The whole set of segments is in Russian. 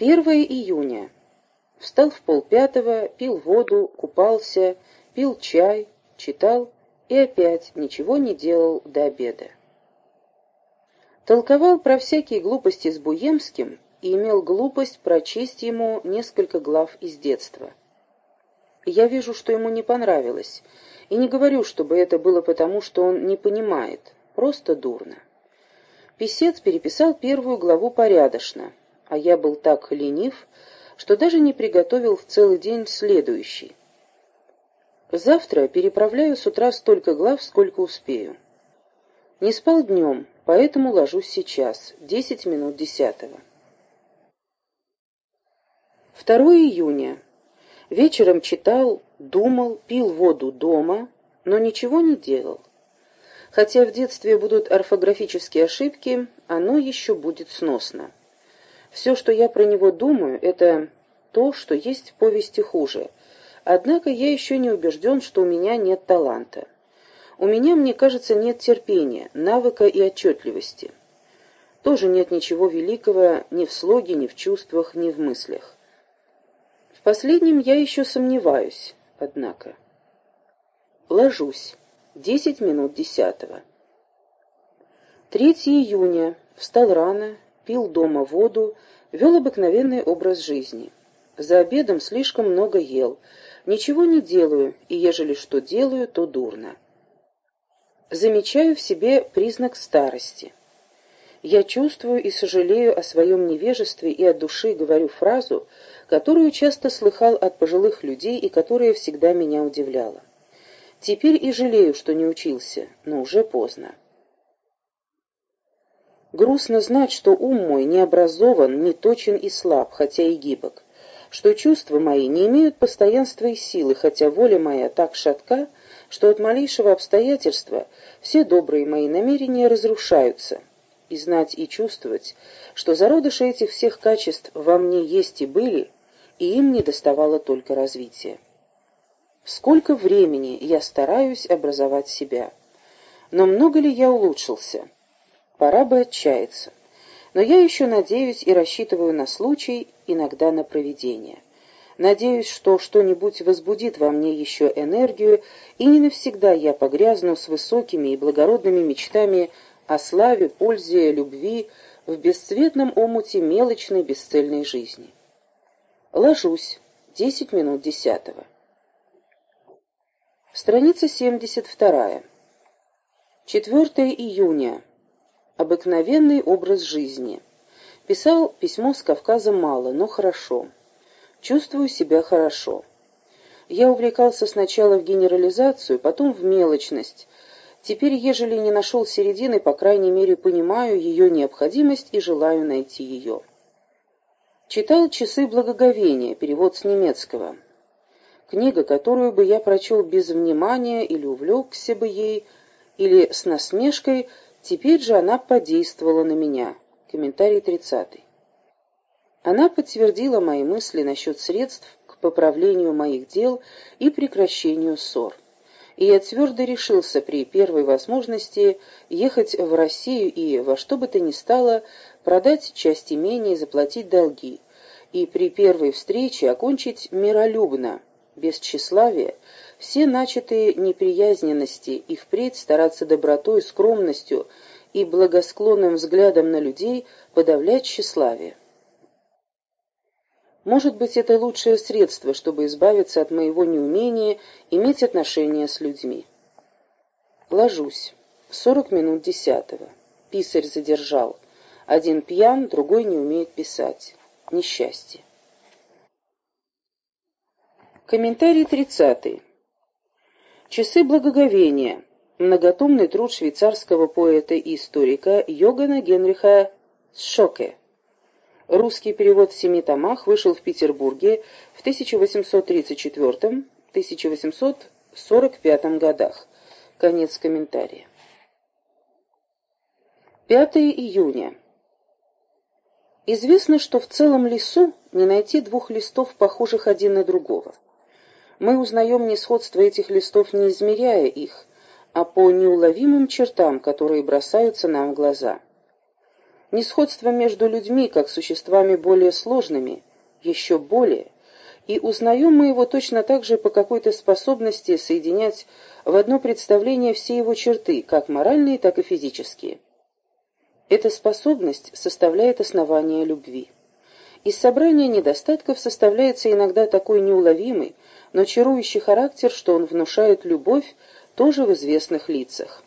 1 июня. Встал в полпятого, пил воду, купался, пил чай, читал и опять ничего не делал до обеда. Толковал про всякие глупости с Буемским и имел глупость прочесть ему несколько глав из детства. Я вижу, что ему не понравилось, и не говорю, чтобы это было потому, что он не понимает, просто дурно. Писец переписал первую главу порядочно, а я был так ленив, что даже не приготовил в целый день следующий. Завтра переправляю с утра столько глав, сколько успею. Не спал днем, поэтому ложусь сейчас, десять минут десятого. 2 июня. Вечером читал, думал, пил воду дома, но ничего не делал. Хотя в детстве будут орфографические ошибки, оно еще будет сносно. Все, что я про него думаю, это то, что есть в повести хуже. Однако я еще не убежден, что у меня нет таланта. У меня, мне кажется, нет терпения, навыка и отчетливости. Тоже нет ничего великого ни в слоге, ни в чувствах, ни в мыслях. В последнем я еще сомневаюсь, однако. Ложусь. Десять минут десятого. 3 июня. Встал рано, пил дома воду, вел обыкновенный образ жизни. За обедом слишком много ел. Ничего не делаю, и ежели что делаю, то дурно. Замечаю в себе признак старости. Я чувствую и сожалею о своем невежестве и от души говорю фразу, которую часто слыхал от пожилых людей и которая всегда меня удивляла. Теперь и жалею, что не учился, но уже поздно. Грустно знать, что ум мой не образован, не точен и слаб, хотя и гибок, что чувства мои не имеют постоянства и силы, хотя воля моя так шатка, что от малейшего обстоятельства все добрые мои намерения разрушаются. И знать и чувствовать, что зародыши этих всех качеств во мне есть и были, и им не доставало только развития. Сколько времени я стараюсь образовать себя. Но много ли я улучшился? Пора бы отчаяться. Но я еще надеюсь и рассчитываю на случай, иногда на провидение. Надеюсь, что что-нибудь возбудит во мне еще энергию, и не навсегда я погрязну с высокими и благородными мечтами о славе, пользе, любви в бесцветном омуте мелочной бесцельной жизни. Ложусь. Десять минут десятого. Страница семьдесят вторая. 4 июня. Обыкновенный образ жизни. Писал письмо с Кавказа мало, но хорошо. Чувствую себя хорошо. Я увлекался сначала в генерализацию, потом в мелочность. Теперь, ежели не нашел середины, по крайней мере, понимаю ее необходимость и желаю найти ее. Читал «Часы благоговения», перевод с немецкого. Книга, которую бы я прочел без внимания или увлекся бы ей, или с насмешкой – Теперь же она подействовала на меня. Комментарий 30. Она подтвердила мои мысли насчет средств к поправлению моих дел и прекращению ссор. И я твердо решился при первой возможности ехать в Россию и во что бы то ни стало продать часть имения и заплатить долги, и при первой встрече окончить миролюбно, без тщеславия, все начатые неприязненности и впредь стараться добротой, скромностью и благосклонным взглядом на людей подавлять тщеславие. Может быть, это лучшее средство, чтобы избавиться от моего неумения иметь отношения с людьми. Ложусь. Сорок минут десятого. Писарь задержал. Один пьян, другой не умеет писать. Несчастье. Комментарий тридцатый. Часы благоговения. Многотомный труд швейцарского поэта и историка Йогана Генриха Шоке. Русский перевод в семи томах вышел в Петербурге в 1834-1845 годах. Конец комментария. 5 июня. Известно, что в целом лесу не найти двух листов, похожих один на другого. Мы узнаем несходство этих листов, не измеряя их, а по неуловимым чертам, которые бросаются нам в глаза. Несходство между людьми, как существами более сложными, еще более, и узнаем мы его точно так же по какой-то способности соединять в одно представление все его черты, как моральные, так и физические. Эта способность составляет основание любви. Из собрания недостатков составляется иногда такой неуловимый, но чарующий характер, что он внушает любовь тоже в известных лицах.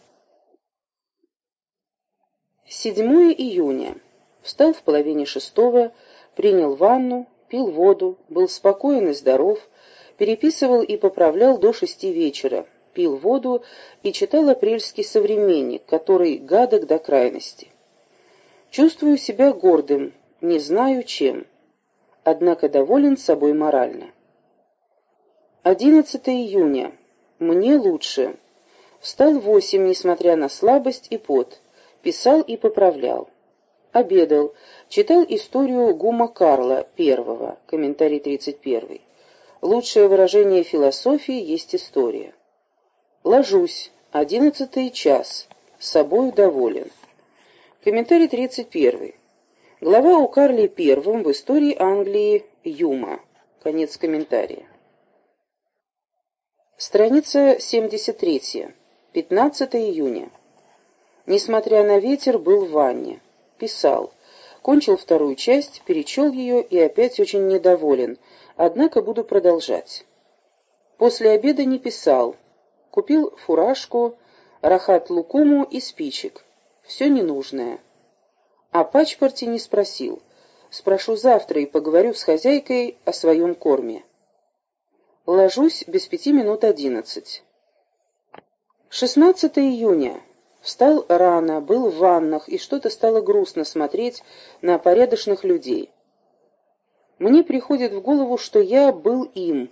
7 июня. Встал в половине шестого, принял ванну, пил воду, был спокоен и здоров, переписывал и поправлял до шести вечера, пил воду и читал апрельский современник, который гадок до крайности. Чувствую себя гордым, не знаю чем, однако доволен собой морально. 11 июня. Мне лучше. Встал в восемь, несмотря на слабость и пот. Писал и поправлял. Обедал. Читал историю Гума Карла первого, комментарий 31. Лучшее выражение философии есть история. Ложусь. Одиннадцатый час. С собою доволен. Комментарий 31. Глава о Карле первом в истории Англии Юма. Конец комментария. Страница 73. 15 июня. Несмотря на ветер, был в ванне. Писал. Кончил вторую часть, перечел ее и опять очень недоволен, однако буду продолжать. После обеда не писал. Купил фуражку, рахат лукуму и спичек. Все ненужное. О пачпорте не спросил. Спрошу завтра и поговорю с хозяйкой о своем корме. Ложусь без пяти минут одиннадцать. 16 июня. Встал рано, был в ваннах, и что-то стало грустно смотреть на порядочных людей. Мне приходит в голову, что я был им.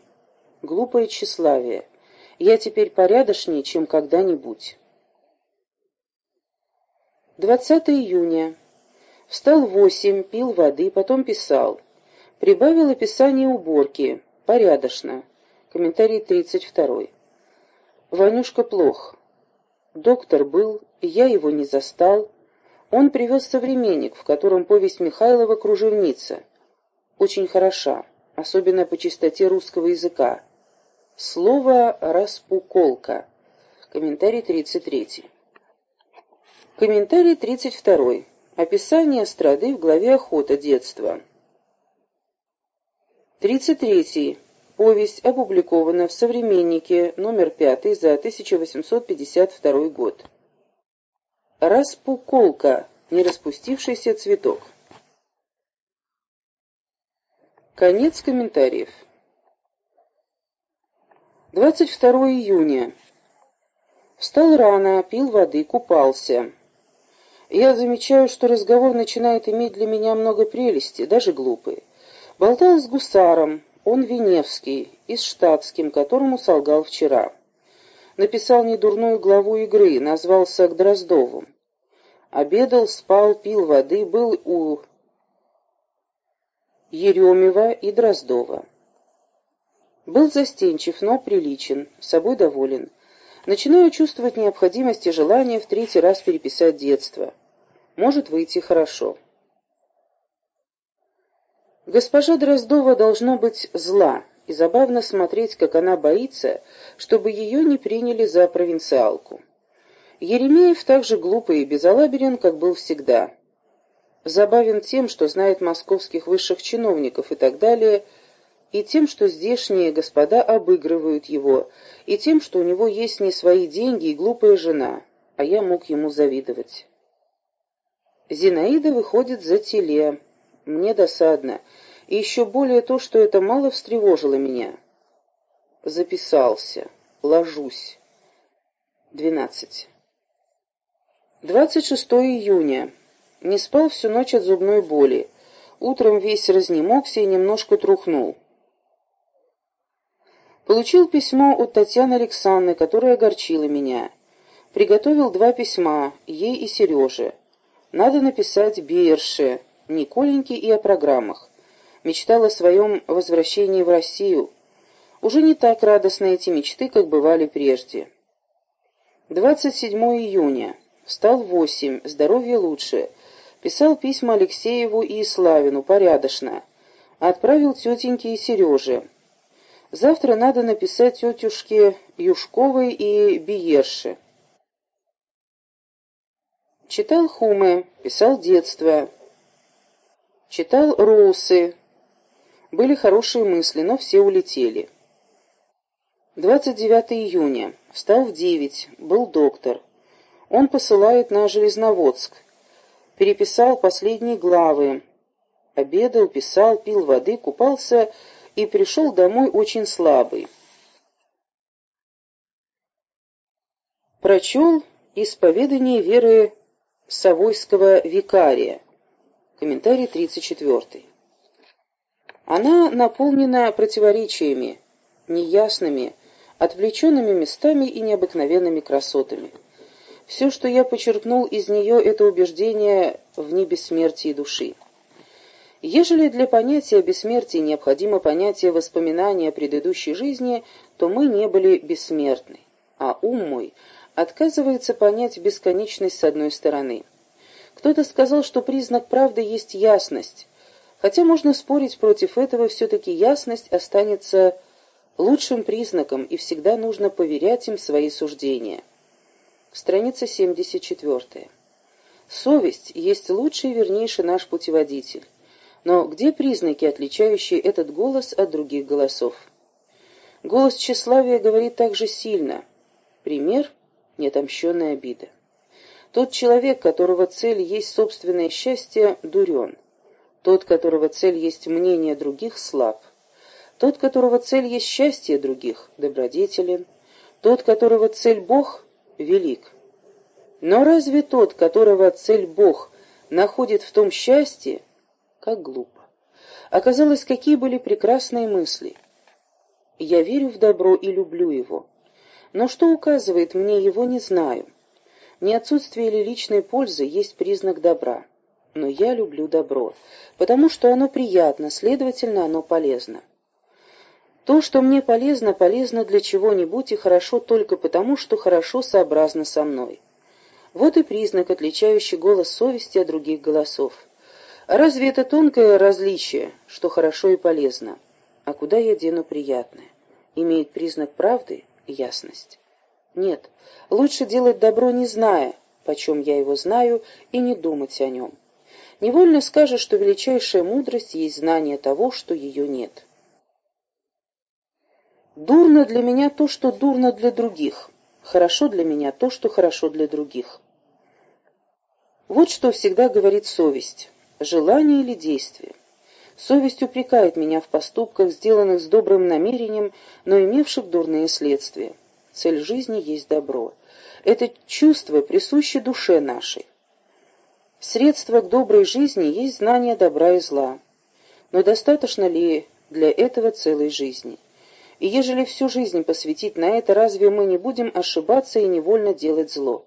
Глупое тщеславие. Я теперь порядочнее, чем когда-нибудь. 20 июня. Встал восемь, пил воды, потом писал. Прибавил описание уборки. Порядочно. Комментарий 32. Ванюшка плох. Доктор был, я его не застал. Он привез современник, в котором повесть Михайлова «Кружевница». Очень хороша, особенно по чистоте русского языка. Слово «распуколка». Комментарий 33. Комментарий 32. Описание страды в главе «Охота детства». 33. Повесть опубликована в «Современнике» номер 5 за 1852 год. Распуколка. Не распустившийся цветок. Конец комментариев. 22 июня. Встал рано, пил воды, купался. Я замечаю, что разговор начинает иметь для меня много прелести, даже глупые. Болтал с гусаром, он Веневский, и с штатским, которому солгал вчера. Написал недурную главу игры, назвался к Дроздову. Обедал, спал, пил воды, был у Еремева и Дроздова. Был застенчив, но приличен, собой доволен. Начинаю чувствовать необходимость и желание в третий раз переписать детство. Может выйти хорошо. Госпожа Дроздова должно быть зла, и забавно смотреть, как она боится, чтобы ее не приняли за провинциалку. Еремеев так же глупый и безалаберен, как был всегда. Забавен тем, что знает московских высших чиновников и так далее, и тем, что здешние господа обыгрывают его, и тем, что у него есть не свои деньги и глупая жена, а я мог ему завидовать. Зинаида выходит за теле. Мне досадно. И еще более то, что это мало встревожило меня. Записался. Ложусь. 12. 26 июня. Не спал всю ночь от зубной боли. Утром весь разнемогся и немножко трухнул. Получил письмо от Татьяны Александровны, которое огорчило меня. Приготовил два письма, ей и Сереже. Надо написать Берше, Николеньке и о программах. Мечтал о своем возвращении в Россию. Уже не так радостны эти мечты, как бывали прежде. 27 июня. Встал в восемь, здоровье лучше. Писал письма Алексееву и Славину порядочно. Отправил тетеньке и Сереже. Завтра надо написать тетушке Юшковой и Биерше. Читал Хумы, писал детство. Читал Роусы. Были хорошие мысли, но все улетели. 29 июня. Встал в 9. Был доктор. Он посылает на Железноводск. Переписал последние главы. Обедал, писал, пил воды, купался и пришел домой очень слабый. Прочел исповедание веры Савойского викария. Комментарий 34. Она наполнена противоречиями, неясными, отвлеченными местами и необыкновенными красотами. Все, что я почерпнул из нее, это убеждение в небессмертии души. Ежели для понятия бессмертия необходимо понятие воспоминания о предыдущей жизни, то мы не были бессмертны, а ум мой отказывается понять бесконечность с одной стороны. Кто-то сказал, что признак правды есть ясность, хотя можно спорить против этого, все-таки ясность останется лучшим признаком, и всегда нужно поверять им свои суждения. Страница 74. Совесть есть лучший и вернейший наш путеводитель. Но где признаки, отличающие этот голос от других голосов? Голос тщеславия говорит также сильно. Пример — неотомщенная обида. Тот человек, которого цель есть собственное счастье, дурен. Тот, которого цель есть мнение других, слаб. Тот, которого цель есть счастье других, добродетелен. Тот, которого цель Бог, велик. Но разве тот, которого цель Бог, находит в том счастье, как глупо. Оказалось, какие были прекрасные мысли. Я верю в добро и люблю его. Но что указывает мне его, не знаю. Не отсутствие или личной пользы есть признак добра. Но я люблю добро, потому что оно приятно, следовательно, оно полезно. То, что мне полезно, полезно для чего-нибудь и хорошо только потому, что хорошо сообразно со мной. Вот и признак, отличающий голос совести от других голосов. Разве это тонкое различие, что хорошо и полезно? А куда я дену приятное? Имеет признак правды ясность. Нет, лучше делать добро, не зная, почем я его знаю, и не думать о нем. Невольно скажешь, что величайшая мудрость есть знание того, что ее нет. Дурно для меня то, что дурно для других. Хорошо для меня то, что хорошо для других. Вот что всегда говорит совесть. Желание или действие. Совесть упрекает меня в поступках, сделанных с добрым намерением, но имевших дурные следствия. Цель жизни есть добро. Это чувство присуще душе нашей. Средство к доброй жизни есть знание добра и зла. Но достаточно ли для этого целой жизни? И ежели всю жизнь посвятить на это, разве мы не будем ошибаться и невольно делать зло?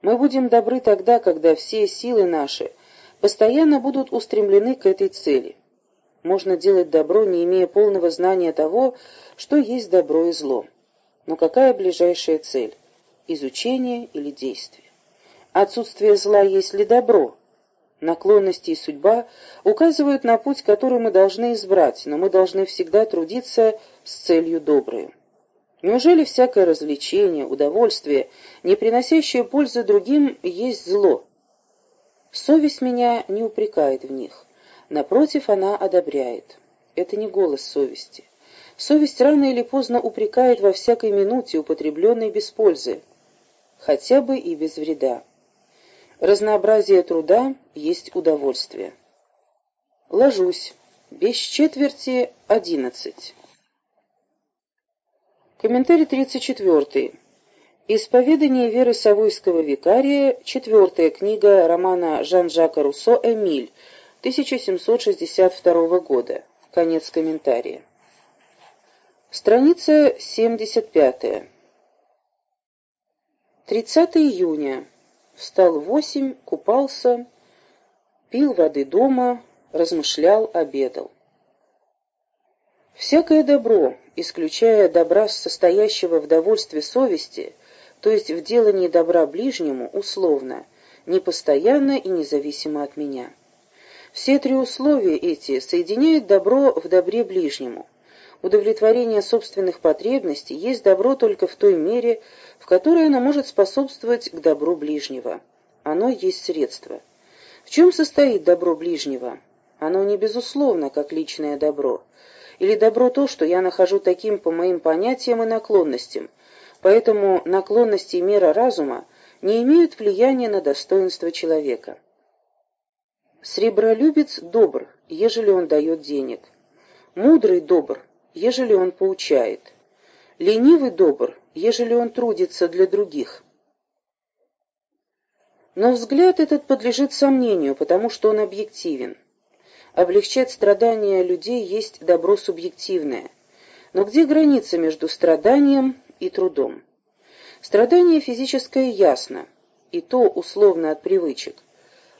Мы будем добры тогда, когда все силы наши постоянно будут устремлены к этой цели. Можно делать добро, не имея полного знания того, что есть добро и зло. Но какая ближайшая цель? Изучение или действие? Отсутствие зла есть ли добро? Наклонности и судьба указывают на путь, который мы должны избрать, но мы должны всегда трудиться с целью доброй. Неужели всякое развлечение, удовольствие, не приносящее пользы другим, есть зло? Совесть меня не упрекает в них. Напротив, она одобряет. Это не голос совести. Совесть рано или поздно упрекает во всякой минуте, употребленной без пользы, хотя бы и без вреда. Разнообразие труда есть удовольствие. Ложусь. Без четверти одиннадцать. Комментарий 34. Исповедание веры Савойского викария, четвертая книга романа Жан-Жака Руссо «Эмиль», 1762 года. Конец комментария. Страница 75. 30 июня. Встал в восемь, купался, пил воды дома, размышлял, обедал. Всякое добро, исключая добра, состоящего в довольстве совести, то есть в делании добра ближнему, условно, непостоянно и независимо от меня. Все три условия эти соединяют добро в добре ближнему. Удовлетворение собственных потребностей есть добро только в той мере, в которой оно может способствовать к добру ближнего. Оно есть средство. В чем состоит добро ближнего? Оно не безусловно, как личное добро. Или добро то, что я нахожу таким по моим понятиям и наклонностям. Поэтому наклонности и мера разума не имеют влияния на достоинство человека. Сребролюбец добр, ежели он дает денег. Мудрый добр, ежели он поучает. Ленивый добр, ежели он трудится для других. Но взгляд этот подлежит сомнению, потому что он объективен. Облегчать страдания людей есть добро субъективное. Но где граница между страданием и трудом? Страдание физическое ясно, и то условно от привычек.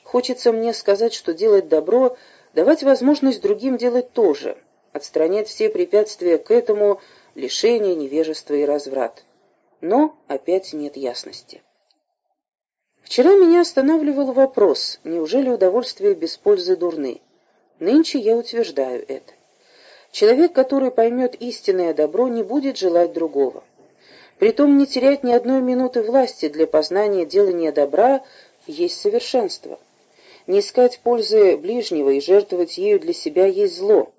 Хочется мне сказать, что делать добро, давать возможность другим делать то же, отстранять все препятствия к этому, лишение, невежество и разврат. Но опять нет ясности. Вчера меня останавливал вопрос, неужели удовольствие без пользы дурны? Нынче я утверждаю это. Человек, который поймет истинное добро, не будет желать другого. Притом не терять ни одной минуты власти для познания делания добра есть совершенство. Не искать пользы ближнего и жертвовать ею для себя есть зло.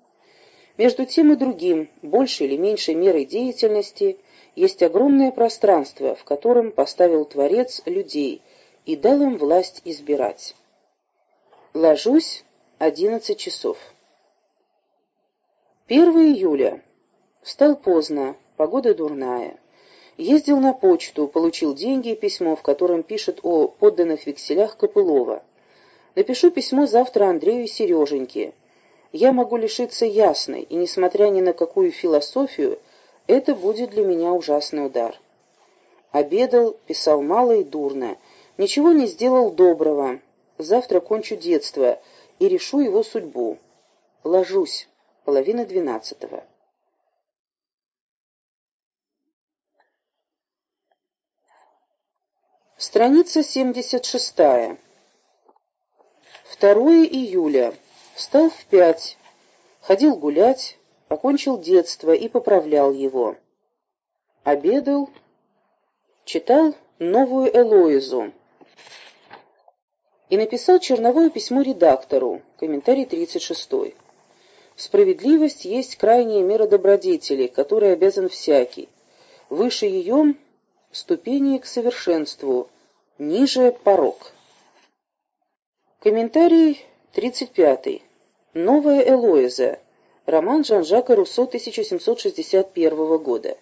Между тем и другим, большей или меньшей мерой деятельности, есть огромное пространство, в котором поставил Творец людей и дал им власть избирать. Ложусь, одиннадцать часов. 1 июля. Встал поздно, погода дурная. Ездил на почту, получил деньги и письмо, в котором пишет о подданных векселях Копылова. Напишу письмо завтра Андрею и Сереженьке. Я могу лишиться ясной, и, несмотря ни на какую философию, это будет для меня ужасный удар. Обедал, писал мало и дурно, ничего не сделал доброго. Завтра кончу детство и решу его судьбу. Ложусь. Половина двенадцатого. Страница семьдесят шестая. 2 июля. Встал в пять, ходил гулять, окончил детство и поправлял его. Обедал, читал новую Элоизу и написал черновое письмо редактору, комментарий 36 Справедливость есть крайняя мера добродетели, которой обязан всякий. Выше ее ступени к совершенству, ниже порог. Комментарий 35. Новая Элоиза. Роман Жан-Жака Руссо 1761 года.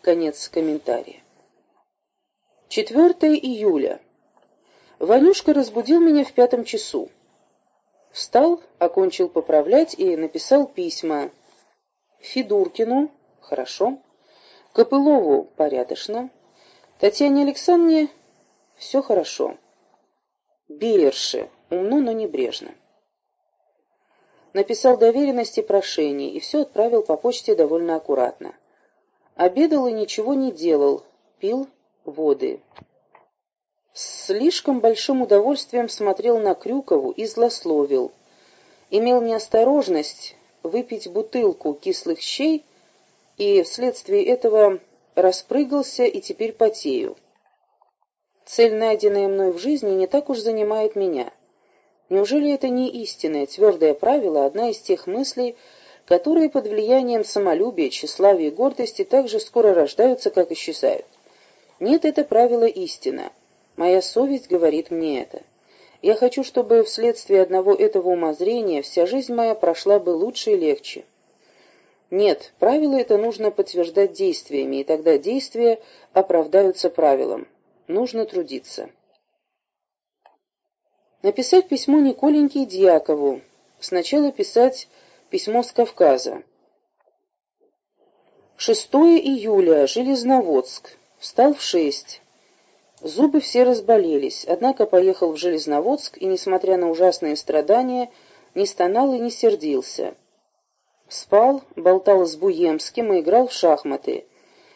Конец комментария. 4 июля. Ванюшка разбудил меня в пятом часу. Встал, окончил поправлять и написал письма. Федуркину, хорошо. Копылову, порядочно. Татьяне Александровне, все хорошо. Берерши, умно, но небрежно. Написал доверенности прошений и все отправил по почте довольно аккуратно. Обедал и ничего не делал, пил воды. С слишком большим удовольствием смотрел на Крюкову и злословил. Имел неосторожность выпить бутылку кислых щей и вследствие этого распрыгался и теперь потею. Цель, найденная мной в жизни, не так уж занимает меня. Неужели это не истинное, твердое правило, одна из тех мыслей, которые под влиянием самолюбия, тщеславия и гордости так же скоро рождаются, как исчезают? Нет, это правило истина. Моя совесть говорит мне это. Я хочу, чтобы вследствие одного этого умозрения вся жизнь моя прошла бы лучше и легче. Нет, правило это нужно подтверждать действиями, и тогда действия оправдаются правилом. Нужно трудиться. Написать письмо Николеньке и Дьякову. Сначала писать письмо с Кавказа. 6 июля. Железноводск. Встал в шесть. Зубы все разболелись, однако поехал в Железноводск и, несмотря на ужасные страдания, не стонал и не сердился. Спал, болтал с Буемским и играл в шахматы.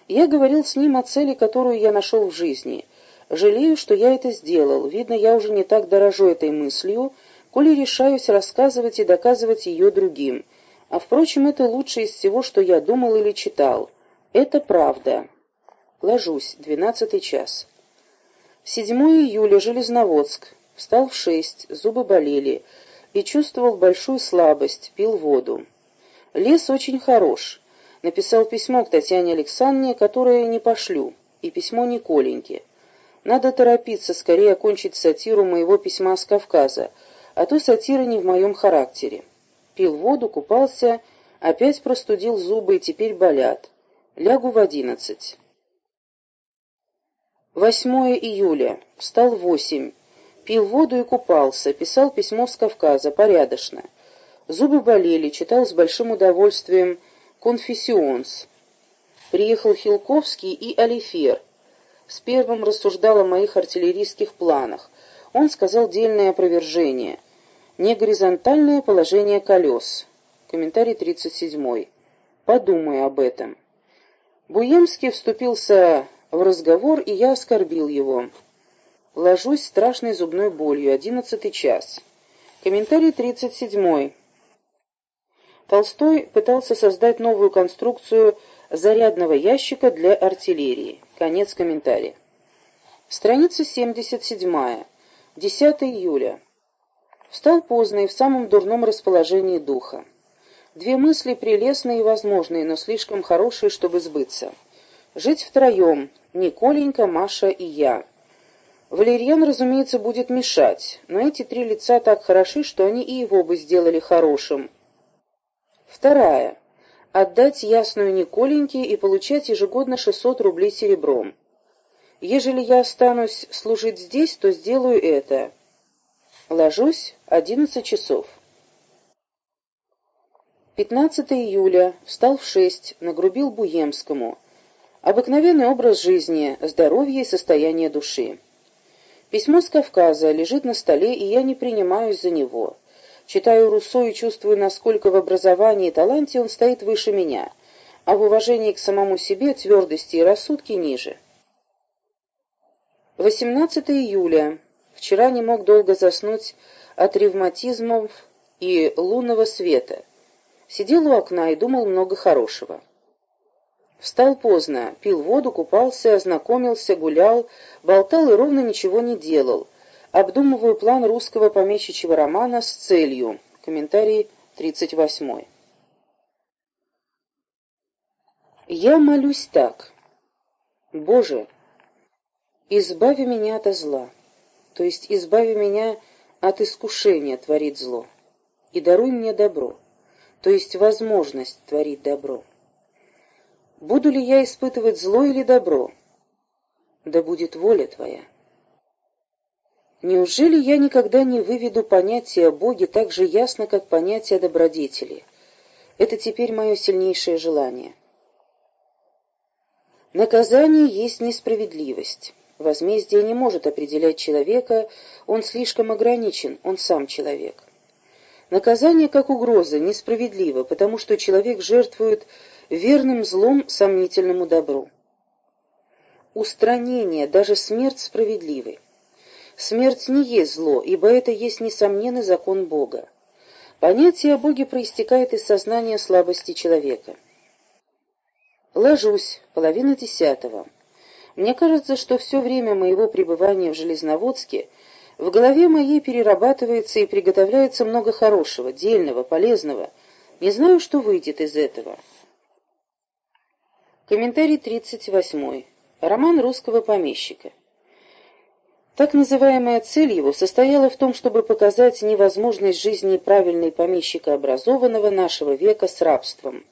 Я говорил с ним о цели, которую я нашел в жизни, Жалею, что я это сделал. Видно, я уже не так дорожу этой мыслью, коли решаюсь рассказывать и доказывать ее другим. А, впрочем, это лучшее из всего, что я думал или читал. Это правда. Ложусь. Двенадцатый час. 7 июля. Железноводск. Встал в шесть, зубы болели и чувствовал большую слабость, пил воду. Лес очень хорош. Написал письмо к Татьяне Александровне, которое не пошлю, и письмо Николеньке. Надо торопиться, скорее окончить сатиру моего письма с Кавказа, а то сатира не в моем характере. Пил воду, купался, опять простудил зубы и теперь болят. Лягу в одиннадцать. 8 июля. Встал восемь. Пил воду и купался, писал письмо с Кавказа, порядочно. Зубы болели, читал с большим удовольствием «Конфессионс». Приехал Хилковский и Алифер. С первым рассуждал о моих артиллерийских планах. Он сказал дельное опровержение. Не горизонтальное положение колес. Комментарий 37. Подумай об этом. Буемский вступился в разговор, и я оскорбил его. Ложусь страшной зубной болью. Одиннадцатый час. Комментарий тридцать седьмой. Толстой пытался создать новую конструкцию зарядного ящика для артиллерии. Конец комментария. Страница 77. 10 июля. Встал поздно и в самом дурном расположении духа. Две мысли прелестные и возможные, но слишком хорошие, чтобы сбыться. Жить втроем, Николенька, Маша и я. Валерьян, разумеется, будет мешать, но эти три лица так хороши, что они и его бы сделали хорошим. Вторая. Отдать ясную Николеньке и получать ежегодно 600 рублей серебром. Ежели я останусь служить здесь, то сделаю это. Ложусь 11 часов. 15 июля. Встал в 6, нагрубил Буемскому. Обыкновенный образ жизни, здоровье и состояние души. Письмо с Кавказа лежит на столе, и я не принимаюсь за него. Читаю Руссо и чувствую, насколько в образовании и таланте он стоит выше меня, а в уважении к самому себе, твердости и рассудке ниже. 18 июля. Вчера не мог долго заснуть от ревматизмов и лунного света. Сидел у окна и думал много хорошего. Встал поздно, пил воду, купался, ознакомился, гулял, болтал и ровно ничего не делал. Обдумываю план русского помещичьего романа с целью. Комментарий 38. Я молюсь так. Боже, избави меня от зла, то есть избави меня от искушения творить зло, и даруй мне добро, то есть возможность творить добро. Буду ли я испытывать зло или добро? Да будет воля Твоя. Неужели я никогда не выведу понятие о Боге так же ясно, как понятие о добродетели? Это теперь мое сильнейшее желание. Наказание есть несправедливость. Возмездие не может определять человека, он слишком ограничен, он сам человек. Наказание, как угроза, несправедливо, потому что человек жертвует верным злом сомнительному добру. Устранение, даже смерть справедливы. Смерть не есть зло, ибо это есть несомненный закон Бога. Понятие о Боге проистекает из сознания слабости человека. Ложусь, половина десятого. Мне кажется, что все время моего пребывания в Железноводске в голове моей перерабатывается и приготовляется много хорошего, дельного, полезного. Не знаю, что выйдет из этого. Комментарий 38. Роман русского помещика. Так называемая цель его состояла в том, чтобы показать невозможность жизни правильной помещика образованного нашего века с рабством.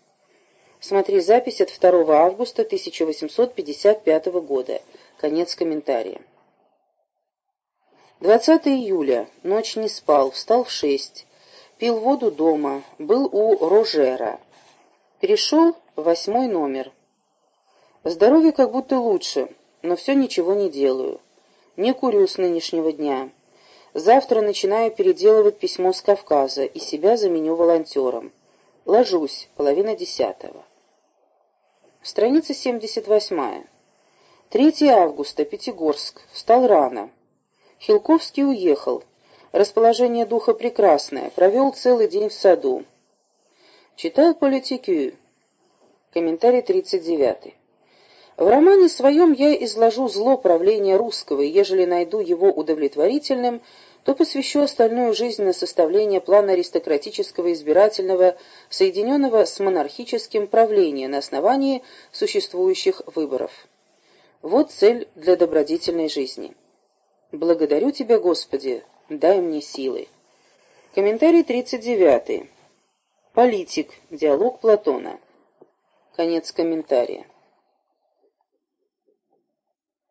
Смотри запись от 2 августа 1855 года. Конец комментария. 20 июля. Ночь не спал, встал в шесть. Пил воду дома, был у Рожера. Перешел восьмой номер. Здоровье как будто лучше, но все ничего не делаю. Не курю с нынешнего дня. Завтра начинаю переделывать письмо с Кавказа и себя заменю волонтером. Ложусь, половина десятого. Страница 78. 3 августа, Пятигорск. Встал рано. Хилковский уехал. Расположение духа прекрасное. Провел целый день в саду. Читал политикию. Комментарий 39. В романе своем я изложу зло правления русского, и ежели найду его удовлетворительным, то посвящу остальную жизнь на составление плана аристократического избирательного, соединенного с монархическим правления на основании существующих выборов. Вот цель для добродетельной жизни. Благодарю Тебя, Господи, дай мне силы. Комментарий 39. Политик. Диалог Платона. Конец комментария.